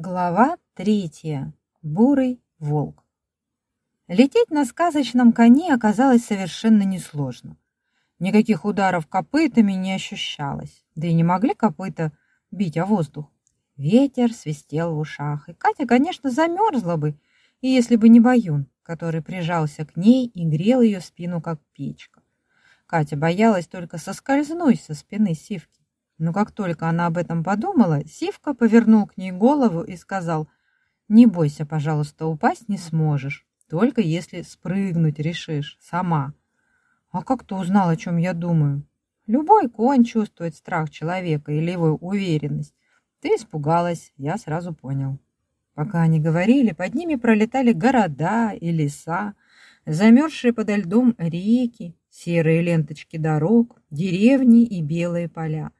Глава третья. Бурый волк. Лететь на сказочном коне оказалось совершенно несложно. Никаких ударов копытами не ощущалось, да и не могли копыта бить о воздух. Ветер свистел в ушах, и Катя, конечно, замерзла бы, и если бы не Баюн, который прижался к ней и грел ее спину, как печка. Катя боялась только соскользнуть со спины Сивки. Но как только она об этом подумала, Сивка повернул к ней голову и сказал, «Не бойся, пожалуйста, упасть не сможешь, только если спрыгнуть решишь сама». «А как ты узнал, о чем я думаю?» «Любой конь чувствует страх человека или его уверенность. Ты испугалась, я сразу понял». Пока они говорили, под ними пролетали города и леса, замерзшие подо льдом реки, серые ленточки дорог, деревни и белые поля.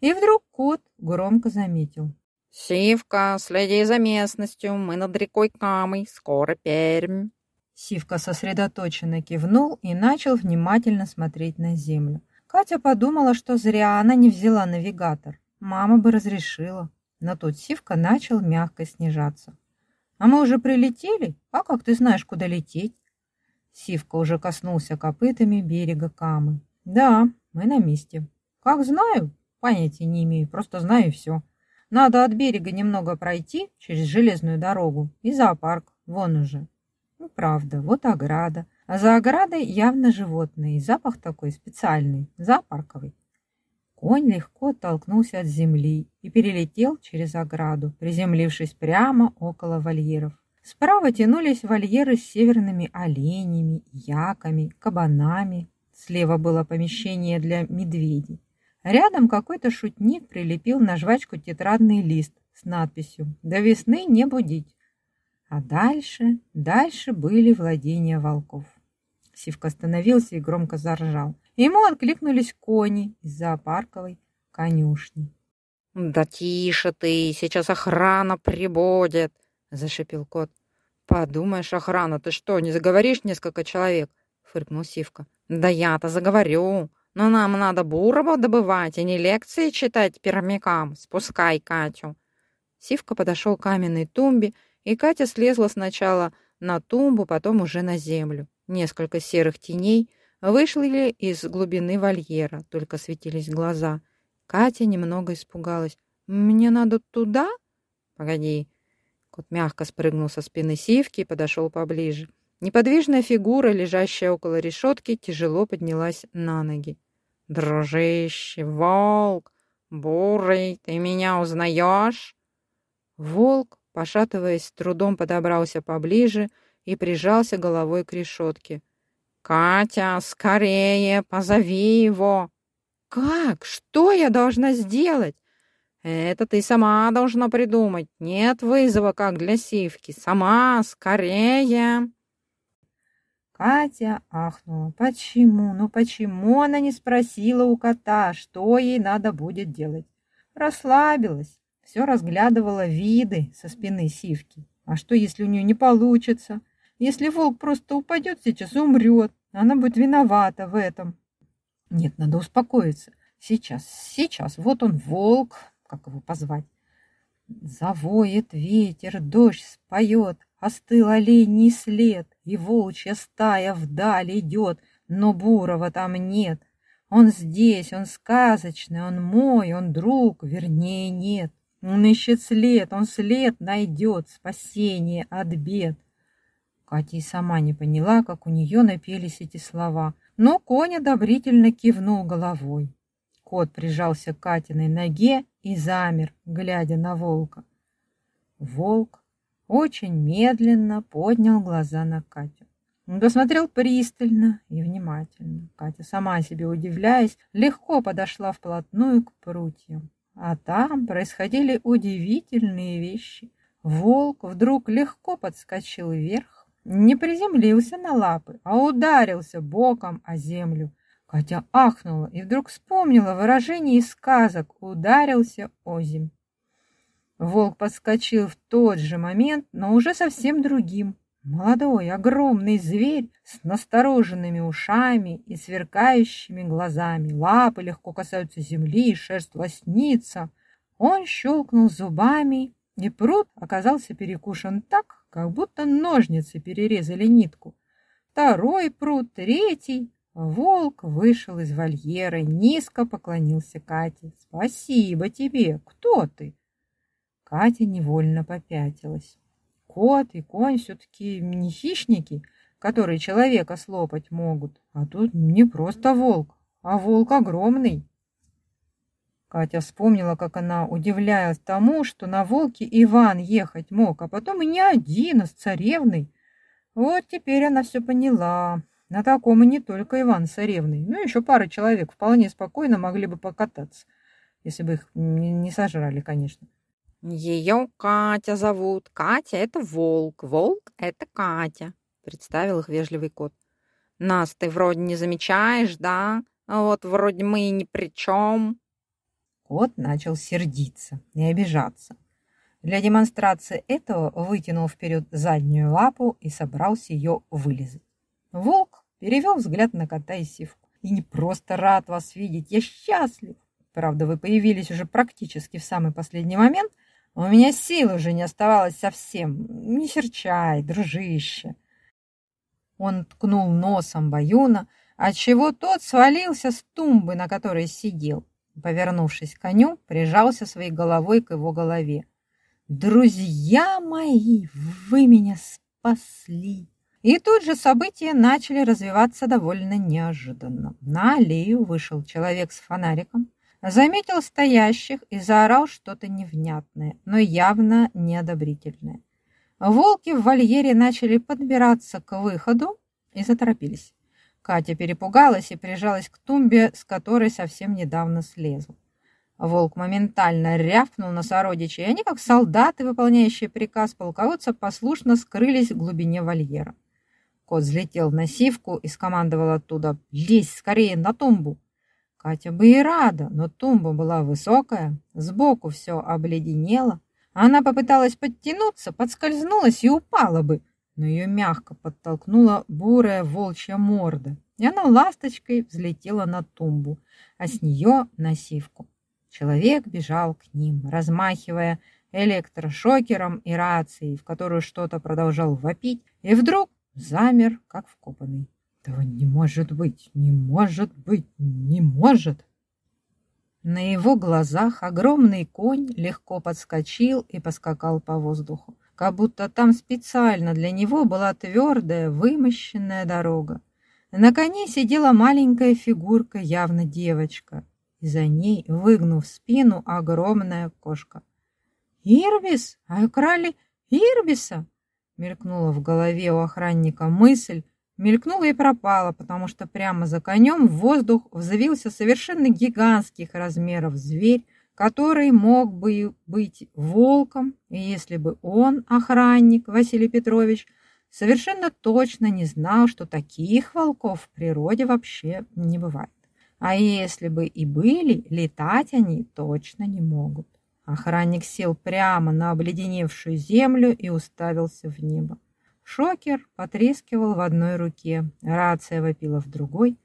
И вдруг кот громко заметил. «Сивка, следи за местностью, мы над рекой Камой, скоро Пермь». Сивка сосредоточенно кивнул и начал внимательно смотреть на землю. Катя подумала, что зря она не взяла навигатор. Мама бы разрешила. Но тут Сивка начал мягко снижаться. «А мы уже прилетели? А как ты знаешь, куда лететь?» Сивка уже коснулся копытами берега Камы. «Да, мы на месте. Как знаю, Понятия не имею, просто знаю все. Надо от берега немного пройти через железную дорогу и зоопарк, вон уже. Ну, правда, вот ограда. А за оградой явно животные, и запах такой специальный, зоопарковый. Конь легко оттолкнулся от земли и перелетел через ограду, приземлившись прямо около вольеров. Справа тянулись вольеры с северными оленями, яками, кабанами. Слева было помещение для медведей. Рядом какой-то шутник прилепил на жвачку тетрадный лист с надписью «До весны не будить». А дальше, дальше были владения волков. Сивка остановился и громко заржал. Ему откликнулись кони из зоопарковой конюшни. «Да тише ты, сейчас охрана прибудет!» — зашипел кот. «Подумаешь, охрана, ты что, не заговоришь несколько человек?» — фыркнул Сивка. «Да я-то заговорю. Но нам надо Бурова добывать, а не лекции читать пермякам. Спускай Катю. Сивка подошел к каменной тумбе, и Катя слезла сначала на тумбу, потом уже на землю. Несколько серых теней вышли из глубины вольера, только светились глаза. Катя немного испугалась. «Мне надо туда?» «Погоди». Кот мягко спрыгнул со спины сивки и подошел поближе. Неподвижная фигура, лежащая около решетки, тяжело поднялась на ноги. «Дружище, волк, бурый, ты меня узнаешь?» Волк, пошатываясь, трудом подобрался поближе и прижался головой к решетке. «Катя, скорее, позови его!» «Как? Что я должна сделать?» «Это ты сама должна придумать. Нет вызова, как для сивки. Сама, скорее!» Катя ахнула. Почему? Ну почему она не спросила у кота, что ей надо будет делать? Расслабилась, все разглядывала виды со спины сивки. А что, если у нее не получится? Если волк просто упадет сейчас умрет, она будет виновата в этом. Нет, надо успокоиться. Сейчас, сейчас, вот он, волк, как его позвать? Завоет ветер, дождь споет, остыл оленей след, и волчья стая вдаль идет, но Бурова там нет. Он здесь, он сказочный, он мой, он друг, вернее, нет. Он ищет след, он след найдет, спасение от бед. Катя и сама не поняла, как у нее напелись эти слова, но конь одобрительно кивнул головой. Кот прижался к Катиной ноге и замер, глядя на волка. Волк очень медленно поднял глаза на Катю. Он посмотрел пристально и внимательно. Катя, сама себе удивляясь, легко подошла вплотную к прутьям. А там происходили удивительные вещи. Волк вдруг легко подскочил вверх, не приземлился на лапы, а ударился боком о землю. Катя ахнула и вдруг вспомнила выражение из сказок «ударился озимь». Волк подскочил в тот же момент, но уже совсем другим. Молодой, огромный зверь с настороженными ушами и сверкающими глазами. Лапы легко касаются земли, шерсть лоснится. Он щелкнул зубами и пруд оказался перекушен так, как будто ножницы перерезали нитку. Второй пруд, третий. Волк вышел из вольера, низко поклонился Кате. «Спасибо тебе! Кто ты?» Катя невольно попятилась. Кот и конь все-таки не хищники, которые человека слопать могут, а тут не просто волк, а волк огромный. Катя вспомнила, как она удивлялась тому, что на волке Иван ехать мог, а потом и не один, а с царевной. Вот теперь она все поняла. На таком и не только Иван с царевной, но еще пара человек вполне спокойно могли бы покататься, если бы их не сожрали, конечно. Ее Катя зовут. Катя — это волк. Волк — это Катя, представил их вежливый кот. Нас ты вроде не замечаешь, да? А вот вроде мы и ни при чем. Кот начал сердиться и обижаться. Для демонстрации этого вытянул вперед заднюю лапу и собрался ее вылезать. Волк перевел взгляд на кота и сивку. «И не просто рад вас видеть, я счастлив. Правда, вы появились уже практически в самый последний момент. У меня сил уже не оставалось совсем. Не серчай, дружище». Он ткнул носом Баюна, отчего тот свалился с тумбы, на которой сидел. Повернувшись к коню, прижался своей головой к его голове. «Друзья мои, вы меня спасли!» И тут же события начали развиваться довольно неожиданно. На аллею вышел человек с фонариком, заметил стоящих и заорал что-то невнятное, но явно неодобрительное. Волки в вольере начали подбираться к выходу и заторопились. Катя перепугалась и прижалась к тумбе, с которой совсем недавно слезла. Волк моментально рявкнул на сородичей, и они, как солдаты, выполняющие приказ полководца, послушно скрылись в глубине вольера. Кот взлетел на сивку и скомандовал оттуда «Лезь скорее на тумбу!». Катя бы и рада, но тумба была высокая, сбоку все обледенело. Она попыталась подтянуться, подскользнулась и упала бы, но ее мягко подтолкнула бурая волчья морда, и она ласточкой взлетела на тумбу, а с нее на сивку. Человек бежал к ним, размахивая электрошокером и рацией, в которую что-то продолжал вопить, и вдруг замер, как вкопанный. Этого не может быть, не может быть, не может. На его глазах огромный конь легко подскочил и поскакал по воздуху как будто там специально для него была твердая, вымощенная дорога. На коне сидела маленькая фигурка, явно девочка, и за ней, выгнув спину, огромная кошка. «Ирбис? А украли Ирбиса?» Мелькнула в голове у охранника мысль, мелькнула и пропала, потому что прямо за конем в воздух взвился совершенно гигантских размеров зверь, который мог бы быть волком, если бы он, охранник Василий Петрович, совершенно точно не знал, что таких волков в природе вообще не бывает. А если бы и были, летать они точно не могут. Охранник сел прямо на обледеневшую землю и уставился в небо. Шокер потрескивал в одной руке, рация вопила в другой,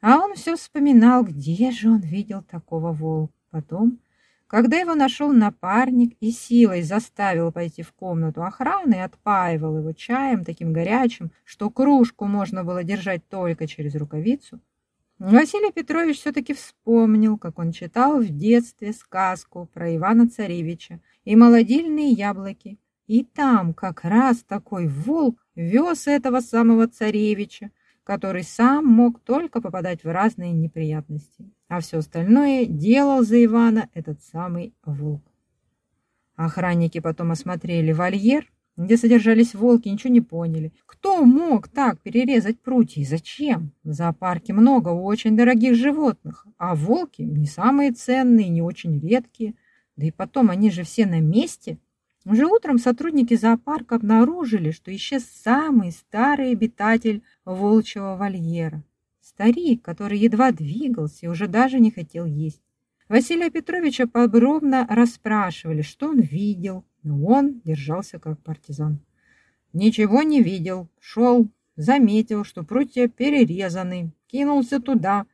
а он все вспоминал, где же он видел такого волка. Потом когда его нашел напарник и силой заставил пойти в комнату охраны и отпаивал его чаем таким горячим, что кружку можно было держать только через рукавицу, Василий Петрович все-таки вспомнил, как он читал в детстве сказку про Ивана Царевича и молодильные яблоки. И там как раз такой волк вез этого самого царевича, который сам мог только попадать в разные неприятности, а все остальное делал за Ивана этот самый волк. Охранники потом осмотрели вольер, где содержались волки, ничего не поняли. Кто мог так перерезать прутья и зачем? В зоопарке много очень дорогих животных, а волки не самые ценные, не очень редкие. Да и потом они же все на месте, уже утром сотрудники зоопарка обнаружили, что исчез самый старый обитатель волчьего вольера. Старик, который едва двигался и уже даже не хотел есть. Василия Петровича подробно расспрашивали, что он видел, но он держался как партизан. Ничего не видел, шел, заметил, что прутья перерезаны, кинулся туда,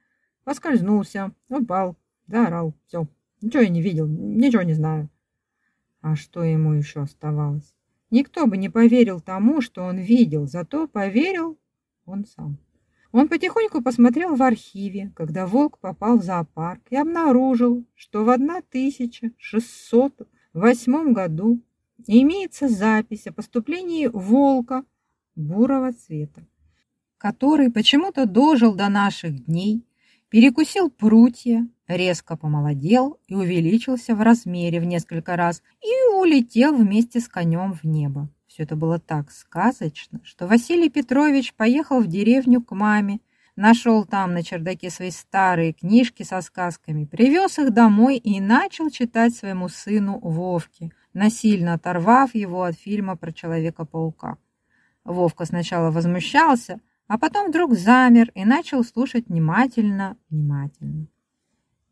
поскользнулся, упал, заорал. Все, ничего я не видел, ничего не знаю. А что ему еще оставалось? Никто бы не поверил тому, что он видел, зато поверил он сам. Он потихоньку посмотрел в архиве, когда волк попал в зоопарк и обнаружил, что в 1608 году имеется запись о поступлении волка бурого цвета, который почему-то дожил до наших дней, перекусил прутья, резко помолодел и увеличился в размере в несколько раз и улетел вместе с конем в небо. Все это было так сказочно, что Василий Петрович поехал в деревню к маме, нашел там на чердаке свои старые книжки со сказками, привез их домой и начал читать своему сыну Вовке, насильно оторвав его от фильма про Человека-паука. Вовка сначала возмущался, а потом вдруг замер и начал слушать внимательно, внимательно.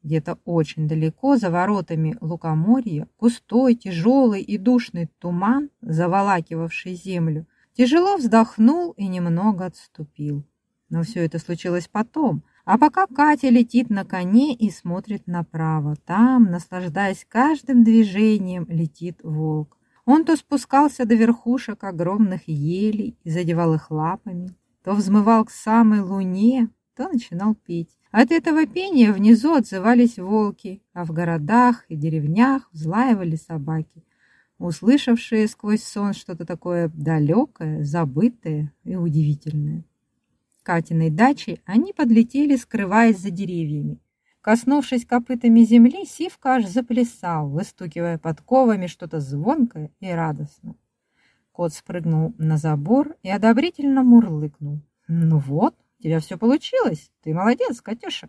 Где-то очень далеко, за воротами лукоморья, густой, тяжелый и душный туман, заволакивавший землю, тяжело вздохнул и немного отступил. Но все это случилось потом, а пока Катя летит на коне и смотрит направо, там, наслаждаясь каждым движением, летит волк. Он то спускался до верхушек огромных елей и задевал их лапами, то взмывал к самой луне, то начинал петь. От этого пения внизу отзывались волки, а в городах и деревнях взлаивали собаки, услышавшие сквозь сон что-то такое далекое, забытое и удивительное. Катиной дачей они подлетели, скрываясь за деревьями. Коснувшись копытами земли, Сивка аж заплясал, выстукивая подковами что-то звонкое и радостное. Кот спрыгнул на забор и одобрительно мурлыкнул. «Ну вот, тебя все получилось. Ты молодец, Катюша.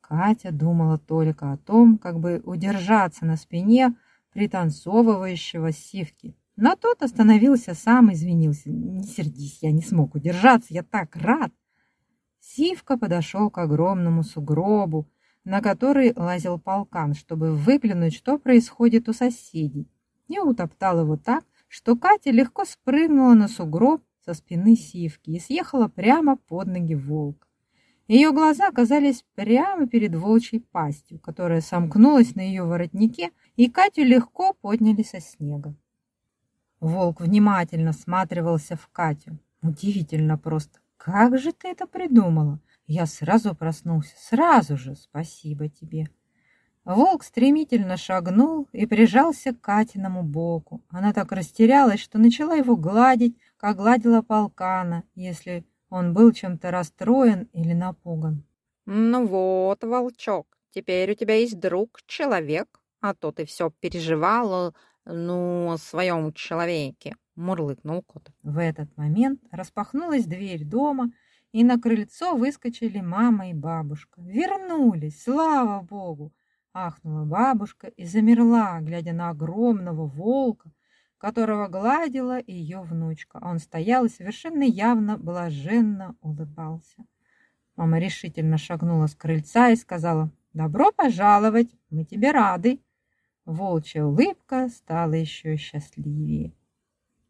Катя думала только о том, как бы удержаться на спине пританцовывающего сивки. Но тот остановился сам, извинился. Не сердись, я не смог удержаться, я так рад. Сивка подошел к огромному сугробу, на который лазил полкан, чтобы выглянуть, что происходит у соседей, и утоптал его так, что Катя легко спрыгнула на сугроб со спины сивки и съехала прямо под ноги волк. Ее глаза оказались прямо перед волчьей пастью, которая сомкнулась на ее воротнике, и Катю легко подняли со снега. Волк внимательно всматривался в Катю. Удивительно просто. Как же ты это придумала? Я сразу проснулся. Сразу же. Спасибо тебе. Волк стремительно шагнул и прижался к Катиному боку. Она так растерялась, что начала его гладить, как гладила полкана, если он был чем-то расстроен или напуган. «Ну вот, волчок, теперь у тебя есть друг, человек, а то ты все переживал, ну, о своем человеке», — мурлыкнул кот. В этот момент распахнулась дверь дома, и на крыльцо выскочили мама и бабушка. Вернулись, слава богу! Ахнула бабушка и замерла, глядя на огромного волка, которого гладила ее внучка. Он стоял и совершенно явно блаженно улыбался. Мама решительно шагнула с крыльца и сказала, «Добро пожаловать, мы тебе рады». Волчья улыбка стала еще счастливее.